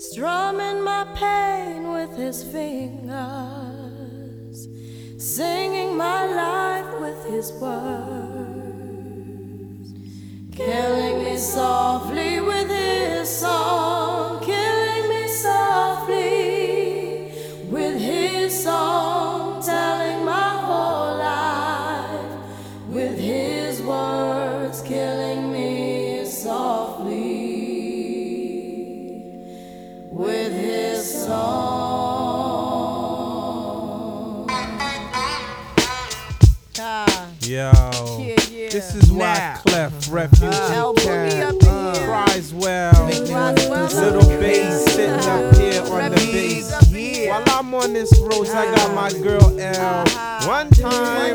strumming my pain with his fingers, singing my life with his words, killing me softly with his song, killing me softly with his song, telling my whole life with his words, killing me softly song. Ah, Yo, yeah, yeah. this is why. Clef Refugee L Boogie Cat up in here. cries well. Little bass sitting up here on the bass. up in here. While I'm on this road, I got my girl L. One time,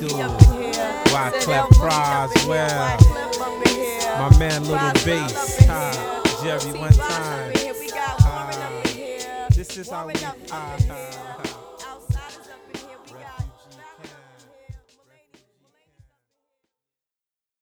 do. Why Clef cries well. My man Little Bass, ah, Jerry one time. Ah, this is how we. Ah.